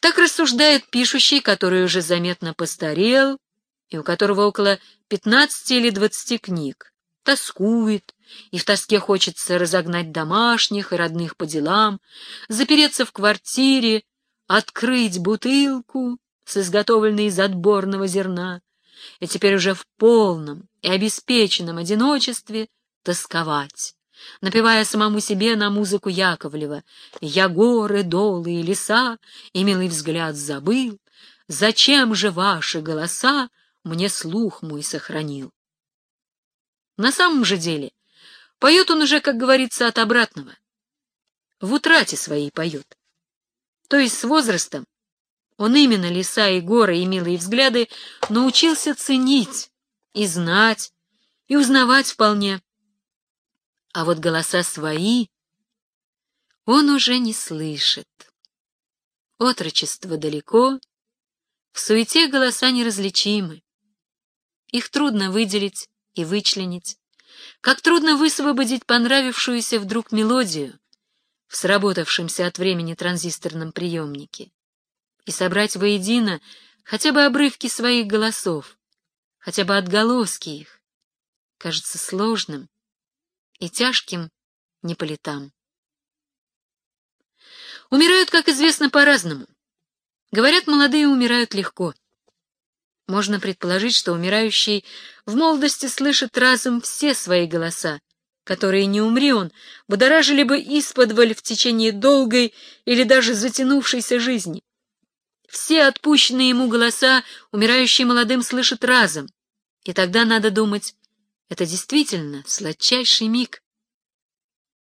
Так рассуждает пишущий, который уже заметно постарел и у которого около 15 или 20 книг. Тоскует, и в тоске хочется разогнать домашних и родных по делам, запереться в квартире, открыть бутылку с изготовленной из отборного зерна, и теперь уже в полном и обеспеченном одиночестве тосковать, напевая самому себе на музыку Яковлева «Я горы, долы и леса, и милый взгляд забыл, зачем же ваши голоса мне слух мой сохранил?» На самом же деле поет он уже, как говорится, от обратного. В утрате своей поет. То есть с возрастом он именно леса и горы и милые взгляды научился ценить и знать, и узнавать вполне. А вот голоса свои он уже не слышит. Отрочество далеко, в суете голоса неразличимы. Их трудно выделить и вычленить. Как трудно высвободить понравившуюся вдруг мелодию в сработавшемся от времени транзисторном приемнике и собрать воедино хотя бы обрывки своих голосов, хотя бы отголоски их, кажется сложным и тяжким не по летам. Умирают, как известно, по-разному. Говорят, молодые умирают легко. Можно предположить, что умирающий в молодости слышит разом все свои голоса, которые, не умри он, будоражили бы исподволь в течение долгой или даже затянувшейся жизни. Все отпущенные ему голоса умирающий молодым слышит разом, и тогда надо думать, это действительно сладчайший миг.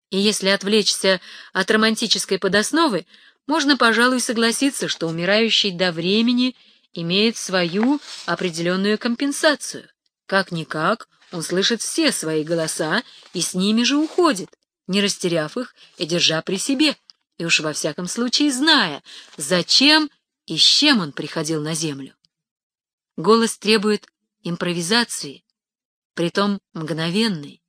И если отвлечься от романтической подосновы, можно, пожалуй, согласиться, что умирающий до времени — имеет свою определенную компенсацию. Как-никак, он слышит все свои голоса и с ними же уходит, не растеряв их и держа при себе, и уж во всяком случае зная, зачем и с чем он приходил на землю. Голос требует импровизации, притом мгновенной.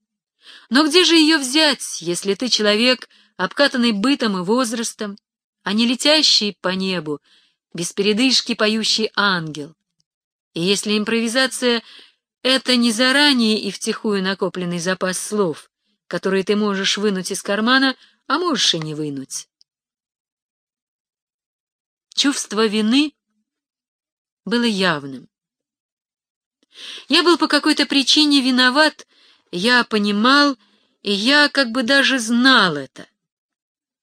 Но где же ее взять, если ты человек, обкатанный бытом и возрастом, а не летящий по небу, без передышки поющий ангел. И если импровизация — это не заранее и втихую накопленный запас слов, которые ты можешь вынуть из кармана, а можешь и не вынуть. Чувство вины было явным. Я был по какой-то причине виноват, я понимал, и я как бы даже знал это.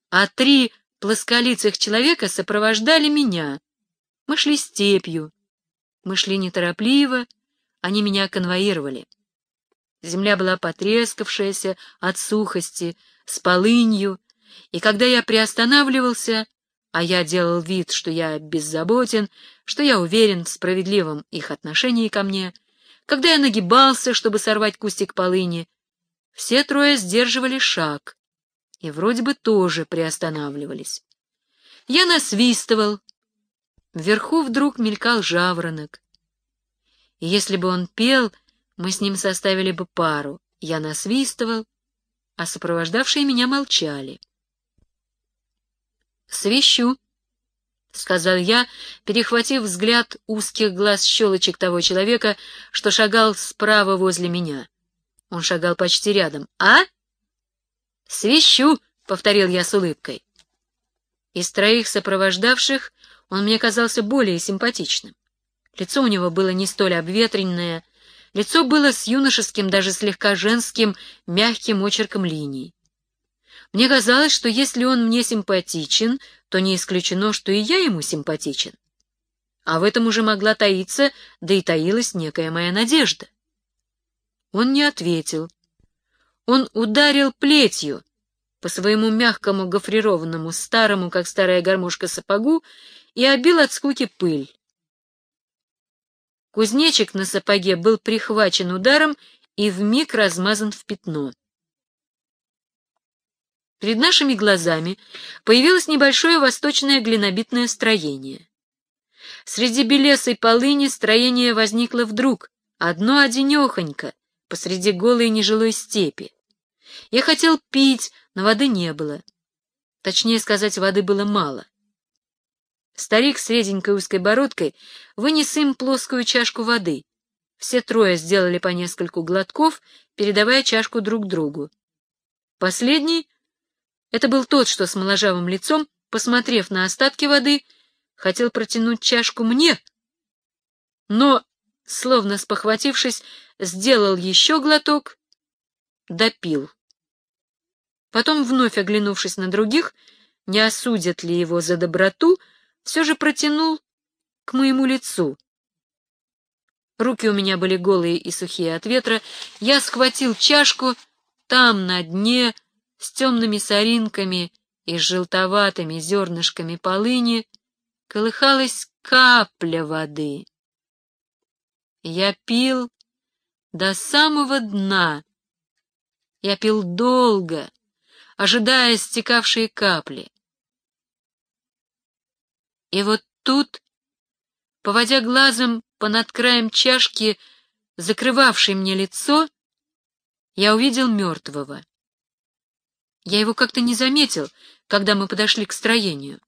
А три плосколицых человека сопровождали меня. Мы шли степью. Мы шли неторопливо, они меня конвоировали. Земля была потрескавшаяся от сухости, с полынью, и когда я приостанавливался, а я делал вид, что я беззаботен, что я уверен в справедливом их отношении ко мне, когда я нагибался, чтобы сорвать кустик полыни, все трое сдерживали шаг, и вроде бы тоже приостанавливались. Я насвистывал. Вверху вдруг мелькал жаворонок. И если бы он пел, мы с ним составили бы пару. Я насвистывал, а сопровождавшие меня молчали. «Свищу», — сказал я, перехватив взгляд узких глаз щелочек того человека, что шагал справа возле меня. Он шагал почти рядом. «А?» «Свищу!» — повторил я с улыбкой. Из троих сопровождавших он мне казался более симпатичным. Лицо у него было не столь обветренное, лицо было с юношеским, даже слегка женским, мягким очерком линий. Мне казалось, что если он мне симпатичен, то не исключено, что и я ему симпатичен. А в этом уже могла таиться, да и таилась некая моя надежда. Он не ответил. Он ударил плетью по своему мягкому гофрированному, старому, как старая гармошка, сапогу и обил от скуки пыль. Кузнечик на сапоге был прихвачен ударом и вмиг размазан в пятно. Перед нашими глазами появилось небольшое восточное глинобитное строение. Среди белесой полыни строение возникло вдруг, одно-одинехонько, посреди голой нежилой степи. Я хотел пить, но воды не было. Точнее сказать, воды было мало. Старик с реденькой узкой бородкой вынес им плоскую чашку воды. Все трое сделали по нескольку глотков, передавая чашку друг другу. Последний, это был тот, что с моложавым лицом, посмотрев на остатки воды, хотел протянуть чашку мне, но, словно спохватившись, сделал еще глоток, допил. Потом, вновь оглянувшись на других, не осудят ли его за доброту, все же протянул к моему лицу. Руки у меня были голые и сухие от ветра, я схватил чашку, там, на дне, с темными соринками и желтоватыми зернышками полыни, колыхалась капля воды. Я пил до самого дна. Я пил долго, ожидая стекавшие капли. И вот тут, поводя глазом по над краем чашки, закрывавшей мне лицо, я увидел мертвого. Я его как-то не заметил, когда мы подошли к строению.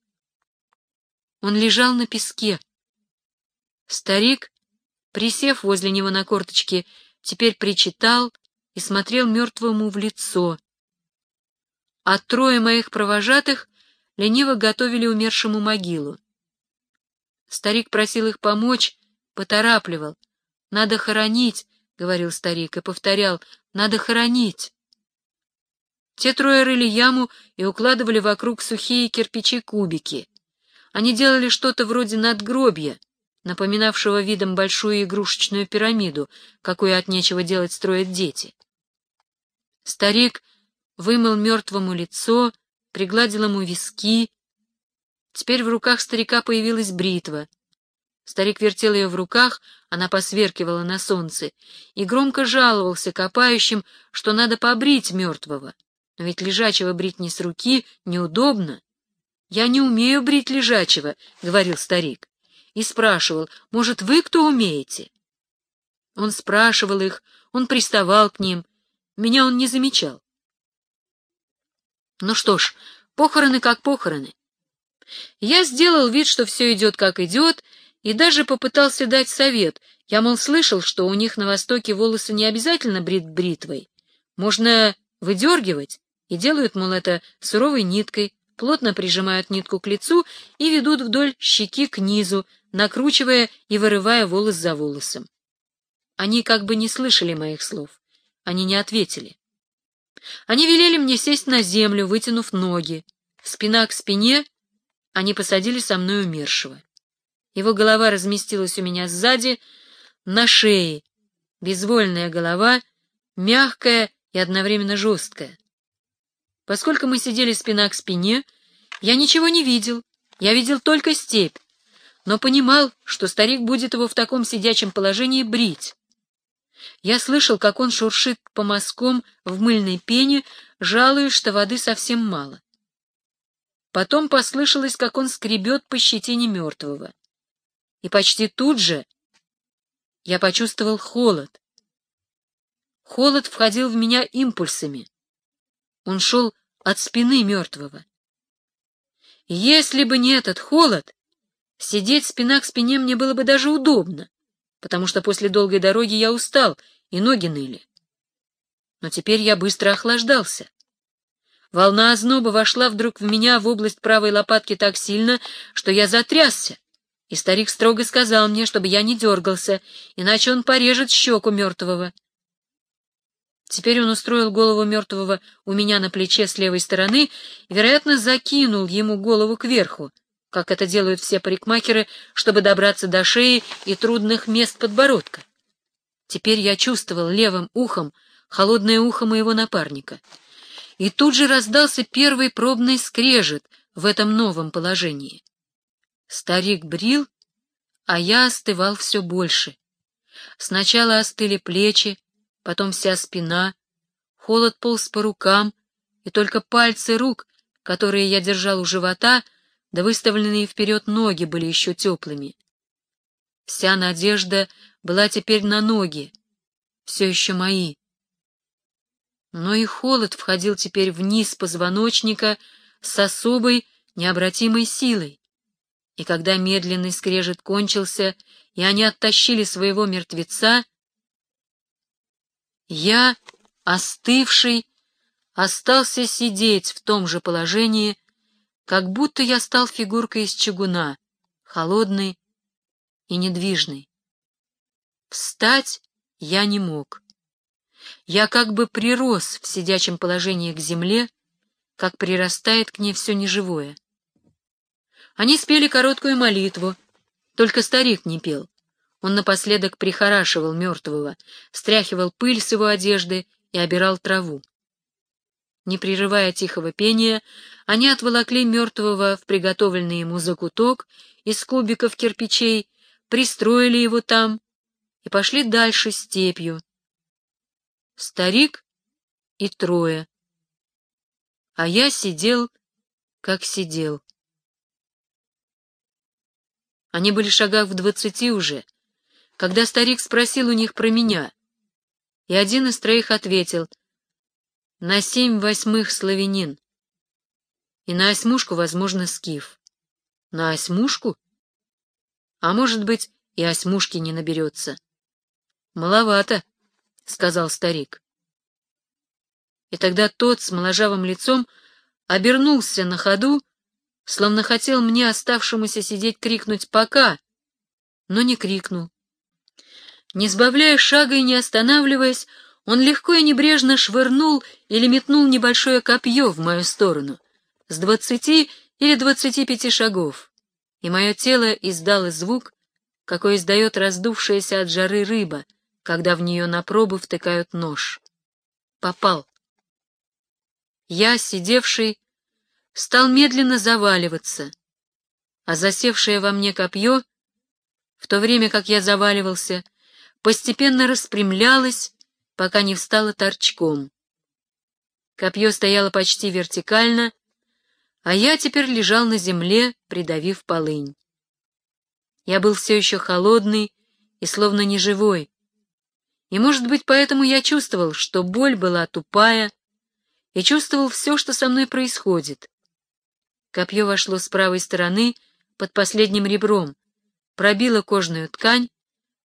Он лежал на песке. Старик, присев возле него на корточке, теперь причитал и смотрел мертвому в лицо. А трое моих провожатых лениво готовили умершему могилу. Старик просил их помочь, поторапливал. «Надо хоронить», — говорил старик, и повторял, «надо хоронить». Те трое рыли яму и укладывали вокруг сухие кирпичи-кубики. Они делали что-то вроде надгробья, напоминавшего видом большую игрушечную пирамиду, какую от нечего делать строят дети. Старик вымыл мертвому лицо, пригладил ему виски, Теперь в руках старика появилась бритва. Старик вертел ее в руках, она посверкивала на солнце, и громко жаловался копающим, что надо побрить мертвого. Но ведь лежачего брить не с руки неудобно. «Я не умею брить лежачего», — говорил старик. И спрашивал, «Может, вы кто умеете?» Он спрашивал их, он приставал к ним. Меня он не замечал. Ну что ж, похороны как похороны. Я сделал вид, что все идет как идет, и даже попытался дать совет. Я, мол, слышал, что у них на Востоке волосы не обязательно брит бритвой. Можно выдергивать, и делают, мол, это суровой ниткой, плотно прижимают нитку к лицу и ведут вдоль щеки к низу, накручивая и вырывая волос за волосом. Они как бы не слышали моих слов. Они не ответили. Они велели мне сесть на землю, вытянув ноги, спина к спине они посадили со мной умершего. Его голова разместилась у меня сзади, на шее, безвольная голова, мягкая и одновременно жесткая. Поскольку мы сидели спина к спине, я ничего не видел, я видел только степь, но понимал, что старик будет его в таком сидячем положении брить. Я слышал, как он шуршит по мазкам в мыльной пене, жалуясь, что воды совсем мало. Потом послышалось, как он скребет по щетине мертвого. И почти тут же я почувствовал холод. Холод входил в меня импульсами. Он шел от спины мертвого. Если бы не этот холод, сидеть спина к спине мне было бы даже удобно, потому что после долгой дороги я устал, и ноги ныли. Но теперь я быстро охлаждался. Волна озноба вошла вдруг в меня в область правой лопатки так сильно, что я затрясся. И старик строго сказал мне, чтобы я не дергался, иначе он порежет щеку мертвого. Теперь он устроил голову мертвого у меня на плече с левой стороны и, вероятно, закинул ему голову кверху, как это делают все парикмахеры, чтобы добраться до шеи и трудных мест подбородка. Теперь я чувствовал левым ухом холодное ухо моего напарника — и тут же раздался первый пробный скрежет в этом новом положении. Старик брил, а я остывал все больше. Сначала остыли плечи, потом вся спина, холод полз по рукам, и только пальцы рук, которые я держал у живота, да выставленные вперед ноги были еще теплыми. Вся надежда была теперь на ноги, все еще мои но и холод входил теперь вниз позвоночника с особой необратимой силой. И когда медленный скрежет кончился, и они оттащили своего мертвеца, я, остывший, остался сидеть в том же положении, как будто я стал фигуркой из чугуна, холодной и недвижной. Встать я не мог. Я как бы прирос в сидячем положении к земле, как прирастает к ней все неживое. Они спели короткую молитву, только старик не пел. Он напоследок прихорашивал мертвого, стряхивал пыль с его одежды и обирал траву. Не прерывая тихого пения, они отволокли мертвого в приготовленный ему закуток из кубиков кирпичей, пристроили его там и пошли дальше степью. Старик и трое. А я сидел, как сидел. Они были в шагах в двадцати уже, когда старик спросил у них про меня, и один из троих ответил «На семь восьмых славянин, и на осьмушку, возможно, скиф». «На осьмушку? А может быть, и осьмушки не наберется». «Маловато», — сказал старик. И тогда тот с моложавым лицом обернулся на ходу, словно хотел мне, оставшемуся сидеть, крикнуть «пока», но не крикнул. Не сбавляя шага и не останавливаясь, он легко и небрежно швырнул или метнул небольшое копье в мою сторону, с двадцати или двадцати пяти шагов, и мое тело издало звук, какой издает раздувшаяся от жары рыба, когда в нее на пробу втыкают нож. Попал. Я, сидевший, стал медленно заваливаться, а засевшее во мне копье, в то время как я заваливался, постепенно распрямлялось, пока не встало торчком. Копье стояло почти вертикально, а я теперь лежал на земле, придавив полынь. Я был все еще холодный и словно неживой, и, может быть, поэтому я чувствовал, что боль была тупая, и чувствовал все, что со мной происходит. Копье вошло с правой стороны под последним ребром, пробило кожную ткань,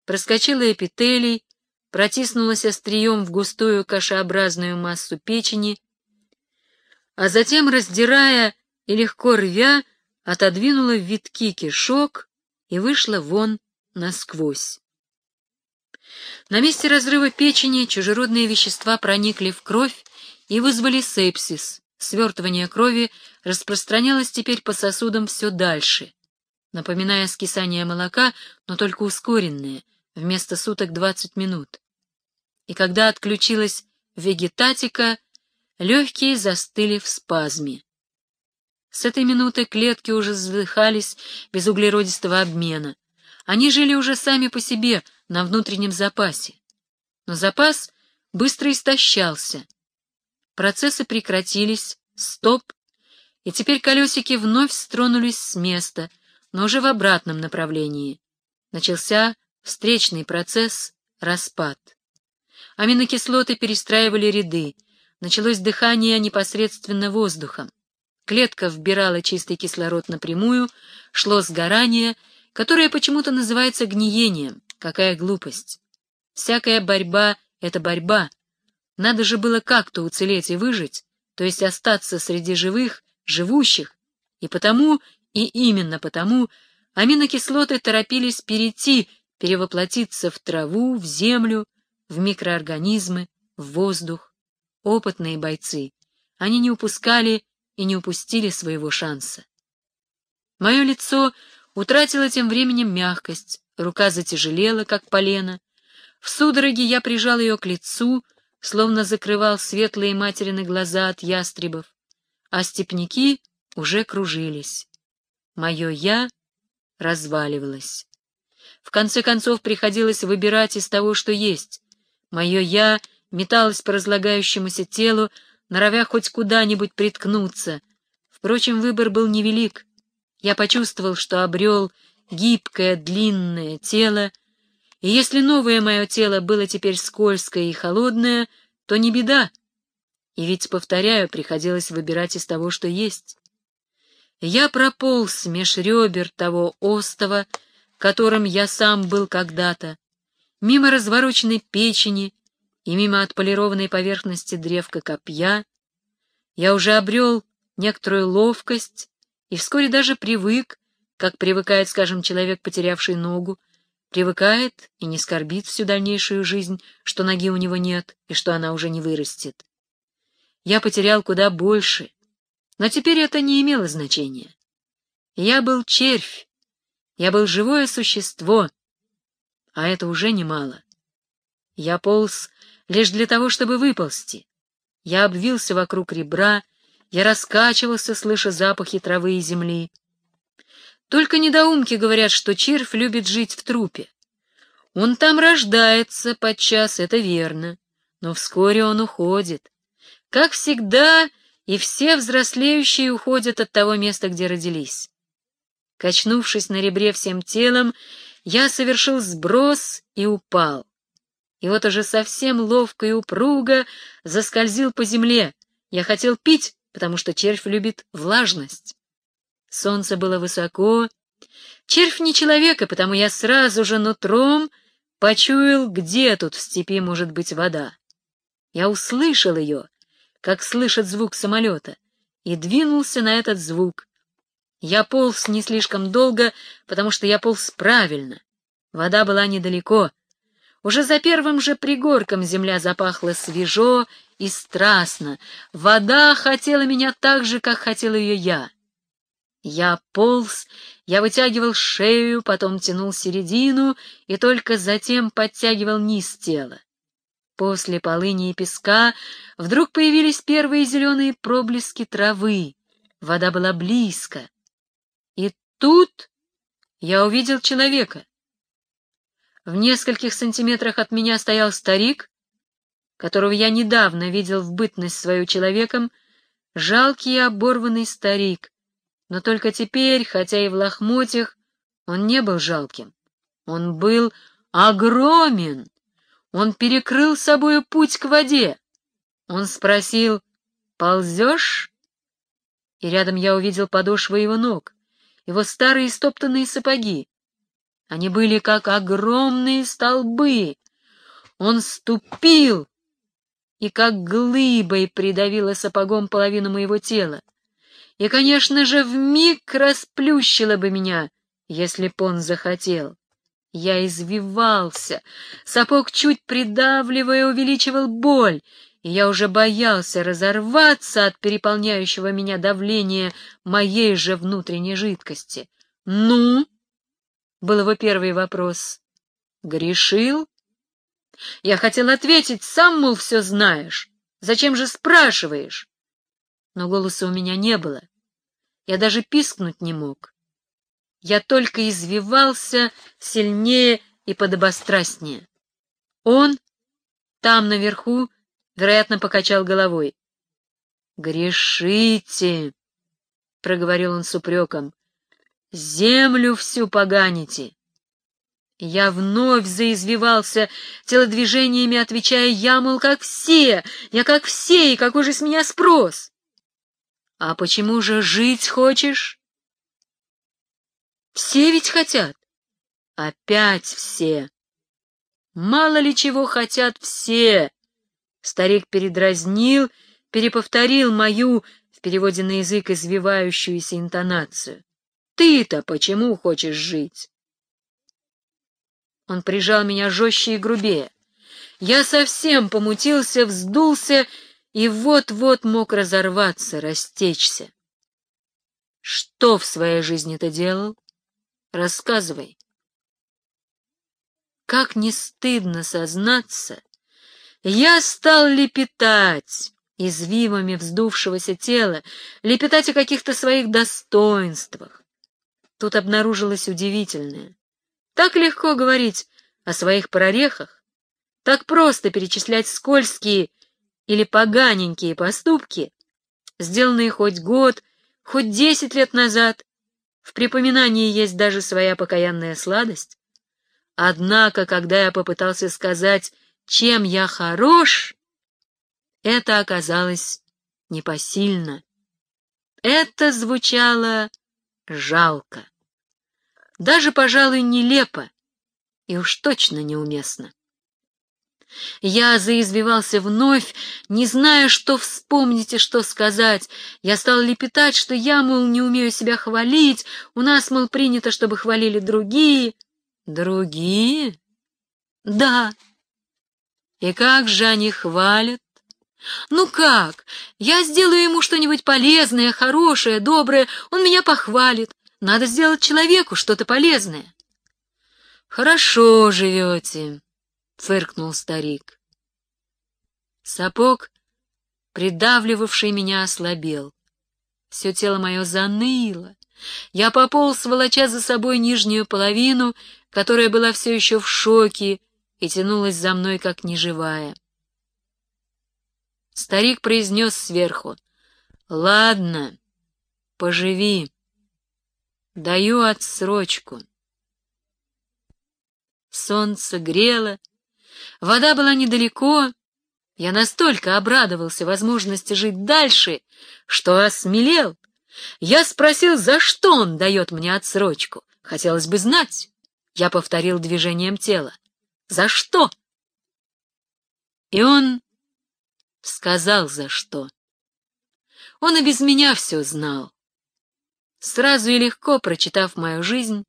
проскочило эпителий, протиснулось острием в густую кашеобразную массу печени, а затем, раздирая и легко рвя, отодвинула в витки кишок и вышла вон насквозь. На месте разрыва печени чужеродные вещества проникли в кровь и вызвали сепсис, Свертывание крови распространялось теперь по сосудам все дальше, напоминая скисание молока, но только ускоренное, вместо суток 20 минут. И когда отключилась вегетатика, легкие застыли в спазме. С этой минуты клетки уже задыхались без углеродистого обмена. Они жили уже сами по себе на внутреннем запасе. Но запас быстро истощался — Процессы прекратились, стоп, и теперь колесики вновь стронулись с места, но уже в обратном направлении. Начался встречный процесс — распад. Аминокислоты перестраивали ряды, началось дыхание непосредственно воздухом. Клетка вбирала чистый кислород напрямую, шло сгорание, которое почему-то называется гниением. Какая глупость! Всякая борьба — это борьба, надо же было как-то уцелеть и выжить, то есть остаться среди живых, живущих, и потому, и именно потому, аминокислоты торопились перейти, перевоплотиться в траву, в землю, в микроорганизмы, в воздух. Опытные бойцы, они не упускали и не упустили своего шанса. Мое лицо утратило тем временем мягкость, рука затяжелела, как полено. В судороге я прижал ее к лицу, словно закрывал светлые материны глаза от ястребов, а степняки уже кружились. Мое «я» разваливалось. В конце концов приходилось выбирать из того, что есть. Мое «я» металось по разлагающемуся телу, норовя хоть куда-нибудь приткнуться. Впрочем, выбор был невелик. Я почувствовал, что обрел гибкое, длинное тело, и если новое мое тело было теперь скользкое и холодное, то не беда. И ведь, повторяю, приходилось выбирать из того, что есть. Я прополз меж ребер того остова, которым я сам был когда-то, мимо развороченной печени и мимо отполированной поверхности древка копья. Я уже обрел некоторую ловкость и вскоре даже привык, как привыкает, скажем, человек, потерявший ногу, привыкает и не скорбит всю дальнейшую жизнь, что ноги у него нет и что она уже не вырастет. Я потерял куда больше, но теперь это не имело значения. Я был червь, я был живое существо, а это уже немало. Я полз лишь для того, чтобы выползти. Я обвился вокруг ребра, я раскачивался, слыша запахи травы и земли. Только недоумки говорят, что червь любит жить в трупе. Он там рождается подчас, это верно, но вскоре он уходит. Как всегда, и все взрослеющие уходят от того места, где родились. Качнувшись на ребре всем телом, я совершил сброс и упал. И вот уже совсем ловко и упруго заскользил по земле. Я хотел пить, потому что червь любит влажность. Солнце было высоко. Червь не человека, потому я сразу же нутром почуял, где тут в степи может быть вода. Я услышал ее, как слышит звук самолета, и двинулся на этот звук. Я полз не слишком долго, потому что я полз правильно. Вода была недалеко. Уже за первым же пригорком земля запахла свежо и страстно. Вода хотела меня так же, как хотел ее я. Я полз, я вытягивал шею, потом тянул середину и только затем подтягивал низ тела. После полыни и песка вдруг появились первые зеленые проблески травы. Вода была близко. Тут я увидел человека. В нескольких сантиметрах от меня стоял старик, которого я недавно видел в бытность свою человеком, жалкий и оборванный старик, но только теперь, хотя и в лохмотьях, он не был жалким. Он был огромен. Он перекрыл собою путь к воде. Он спросил, «Ползешь?» И рядом я увидел подошвы его ног, его старые стоптанные сапоги. Они были как огромные столбы. Он ступил и как глыбой придавило сапогом половину моего тела и, конечно же, вмиг расплющила бы меня, если б он захотел. Я извивался, сапог чуть придавливая увеличивал боль, и я уже боялся разорваться от переполняющего меня давления моей же внутренней жидкости. «Ну?» — был его первый вопрос. «Грешил?» Я хотел ответить, сам, мол, все знаешь. Зачем же спрашиваешь? но голоса у меня не было. Я даже пискнуть не мог. Я только извивался сильнее и подобострастнее. Он там наверху, вероятно, покачал головой. «Грешите!» — проговорил он с упреком. «Землю всю поганите!» Я вновь заизвивался телодвижениями, отвечая, я, мол, как все, я как все, и какой же с меня спрос? А почему же жить хочешь? Все ведь хотят. Опять все. Мало ли чего хотят все. Старик передразнил, переповторил мою, в переводе на язык, извивающуюся интонацию. Ты-то почему хочешь жить? Он прижал меня жестче и грубее. Я совсем помутился, вздулся и вот-вот мог разорваться, растечься. Что в своей жизни ты делал? Рассказывай. Как не стыдно сознаться, я стал лепетать извивами вздувшегося тела, лепетать о каких-то своих достоинствах. Тут обнаружилось удивительное. Так легко говорить о своих прорехах, так просто перечислять скользкие или поганенькие поступки, сделанные хоть год, хоть десять лет назад, в припоминании есть даже своя покаянная сладость. Однако, когда я попытался сказать, чем я хорош, это оказалось непосильно. Это звучало жалко. Даже, пожалуй, нелепо и уж точно неуместно. Я заизвивался вновь, не зная, что вспомнить и что сказать. Я стал лепетать, что я, мол, не умею себя хвалить, у нас, мол, принято, чтобы хвалили другие. Другие? Да. И как же они хвалят? Ну как? Я сделаю ему что-нибудь полезное, хорошее, доброе, он меня похвалит. Надо сделать человеку что-то полезное. Хорошо живете, — фыркнул старик. Сапог, придавливавший меня, ослабел. Все тело мое заныло. Я пополз, волоча за собой нижнюю половину, которая была все еще в шоке и тянулась за мной, как неживая. Старик произнес сверху. — Ладно, поживи. Даю отсрочку. Солнце грело, вода была недалеко. Я настолько обрадовался возможности жить дальше, что осмелел. Я спросил, за что он дает мне отсрочку. Хотелось бы знать. Я повторил движением тела. За что? И он сказал, за что. Он и без меня все знал. Сразу и легко прочитав мою жизнь,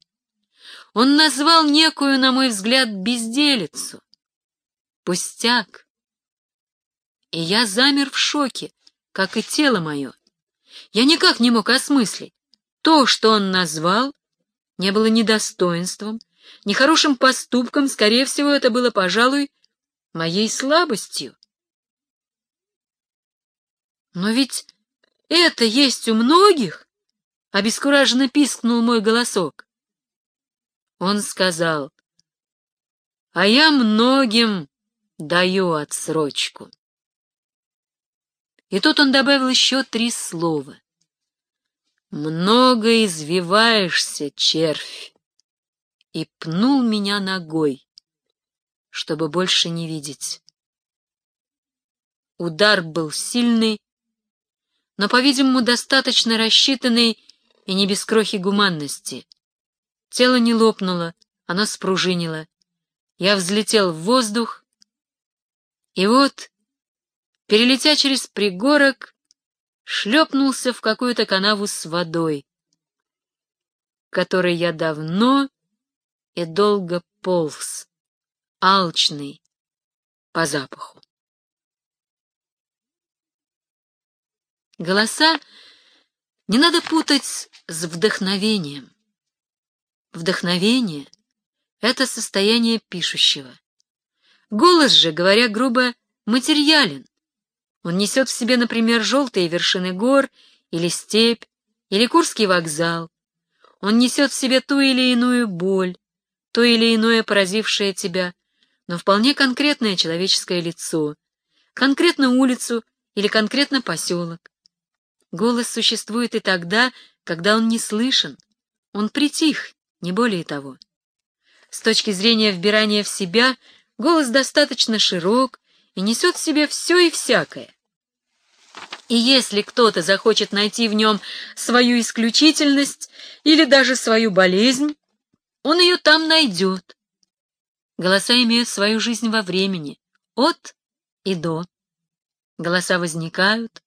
он назвал некую, на мой взгляд, безделицу. Пустяк. И я замер в шоке, как и тело мое. Я никак не мог осмыслить. То, что он назвал, не было ни достоинством, ни хорошим поступком, скорее всего, это было, пожалуй, моей слабостью. Но ведь это есть у многих, — обескураженно пискнул мой голосок. Он сказал, — а я многим даю отсрочку. И тут он добавил еще три слова. «Много извиваешься, червь!» И пнул меня ногой, чтобы больше не видеть. Удар был сильный, но, по-видимому, достаточно рассчитанный и не без крохи гуманности. Тело не лопнуло, оно спружинило. Я взлетел в воздух, и вот, перелетя через пригорок, шлепнулся в какую-то канаву с водой, которой я давно и долго полз, алчный, по запаху. Голоса не надо путать с вдохновением. Вдохновение — это состояние пишущего. Голос же, говоря грубо, материален. Он несет в себе, например, желтые вершины гор, или степь, или Курский вокзал. Он несет в себе ту или иную боль, то или иное поразившее тебя, но вполне конкретное человеческое лицо, конкретно улицу или конкретно поселок. Голос существует и тогда, когда он не слышен. Он притих, не более того. С точки зрения вбирания в себя, голос достаточно широк и несет в себе все и всякое. И если кто-то захочет найти в нем свою исключительность или даже свою болезнь, он ее там найдет. Голоса имеют свою жизнь во времени, от и до. Голоса возникают,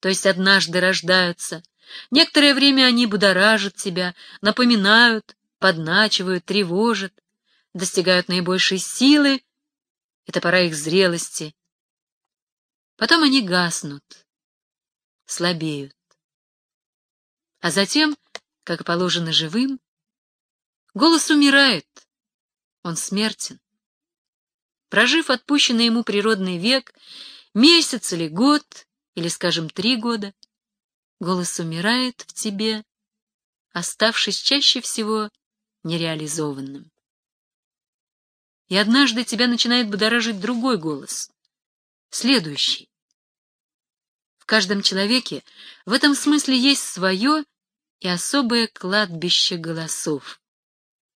то есть однажды рождаются. Некоторое время они будоражат тебя, напоминают, подначивают, тревожат, достигают наибольшей силы, это пора их зрелости. Потом они гаснут, слабеют. А затем, как положено живым, голос умирает, он смертен. Прожив отпущенный ему природный век, месяц или год, или, скажем, три года, голос умирает в тебе, оставшись чаще всего нереализованным. И однажды тебя начинает будоражить другой голос, следующий. В каждом человеке в этом смысле есть свое и особое кладбище голосов.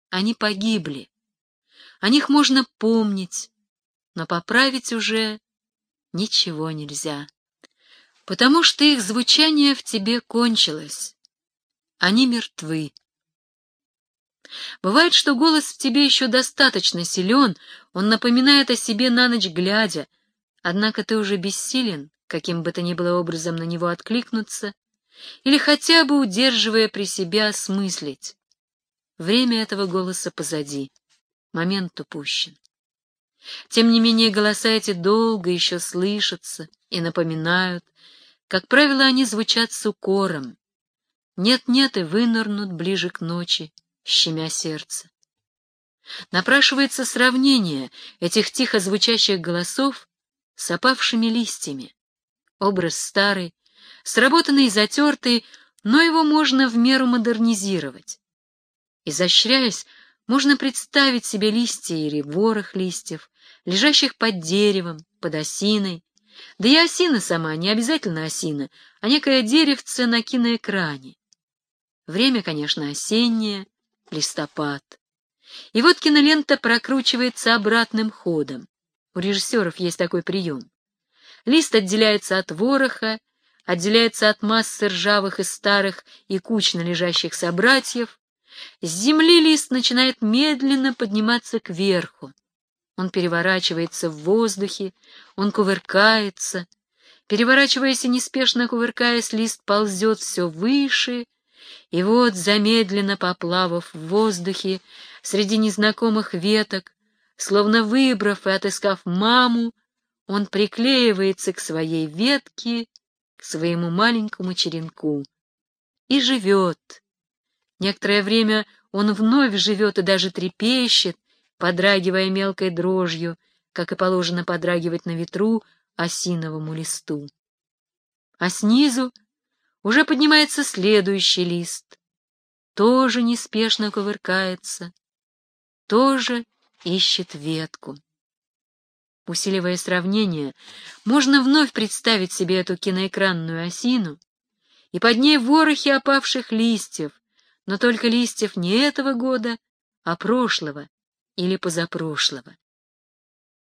Они погибли. О них можно помнить, но поправить уже ничего нельзя. потому что их звучание в тебе кончилось. Они мертвы. Бывает, что голос в тебе еще достаточно силен, он напоминает о себе на ночь глядя, однако ты уже бессилен, каким бы то ни было образом на него откликнуться, или хотя бы удерживая при себе осмыслить. Время этого голоса позади, момент упущен. Тем не менее, голоса эти долго еще слышатся и напоминают. Как правило, они звучат с укором. Нет-нет и вынырнут ближе к ночи, щемя сердце. Напрашивается сравнение этих тихо звучащих голосов с опавшими листьями. Образ старый, сработанный и затертый, но его можно в меру модернизировать. Изощряясь, можно представить себе листья или ворох листьев, лежащих под деревом, под осиной. Да и осина сама, не обязательно осина, а некое деревце на киноэкране. Время, конечно, осеннее, листопад. И вот кинолента прокручивается обратным ходом. У режиссеров есть такой прием. Лист отделяется от вороха, отделяется от массы ржавых и старых и кучно лежащих собратьев. С земли лист начинает медленно подниматься кверху. Он переворачивается в воздухе, он кувыркается. Переворачиваясь и неспешно кувыркаясь, лист ползет все выше, и вот, замедленно поплавав в воздухе среди незнакомых веток, словно выбрав и отыскав маму, он приклеивается к своей ветке, к своему маленькому черенку и живет. Некоторое время он вновь живет и даже трепещет, подрагивая мелкой дрожью, как и положено подрагивать на ветру осиновому листу. А снизу уже поднимается следующий лист, тоже неспешно кувыркается, тоже ищет ветку. Усиливая сравнение, можно вновь представить себе эту киноэкранную осину, и под ней ворохи опавших листьев, но только листьев не этого года, а прошлого или позапрошлого.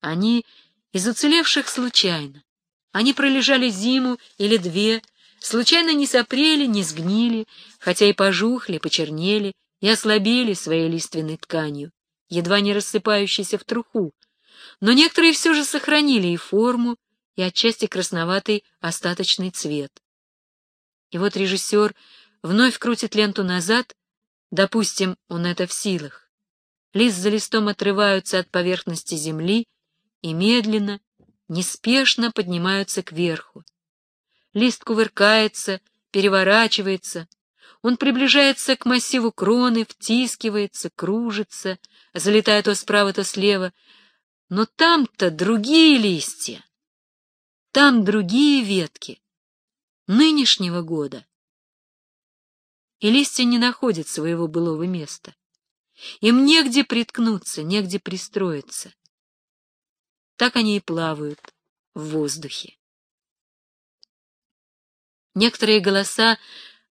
Они из уцелевших случайно. Они пролежали зиму или две, случайно не сопрели, не сгнили, хотя и пожухли, почернели и ослабели своей лиственной тканью, едва не рассыпающейся в труху, но некоторые все же сохранили и форму, и отчасти красноватый остаточный цвет. И вот режиссер вновь крутит ленту назад, допустим, он это в силах. Лист за листом отрываются от поверхности земли и медленно, неспешно поднимаются кверху лист кувыркается, переворачивается, он приближается к массиву кроны, втискивается, кружится, залетая то справа, то слева. Но там-то другие листья, там другие ветки нынешнего года. И листья не находят своего былого места. Им негде приткнуться, негде пристроиться. Так они и плавают в воздухе. Некоторые голоса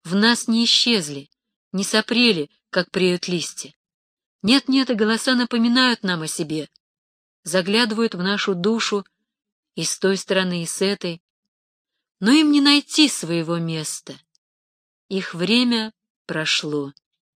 в нас не исчезли, не сопрели, как преют листья. Нет-нет, и голоса напоминают нам о себе, заглядывают в нашу душу и с той стороны, и с этой. Но им не найти своего места. Их время прошло.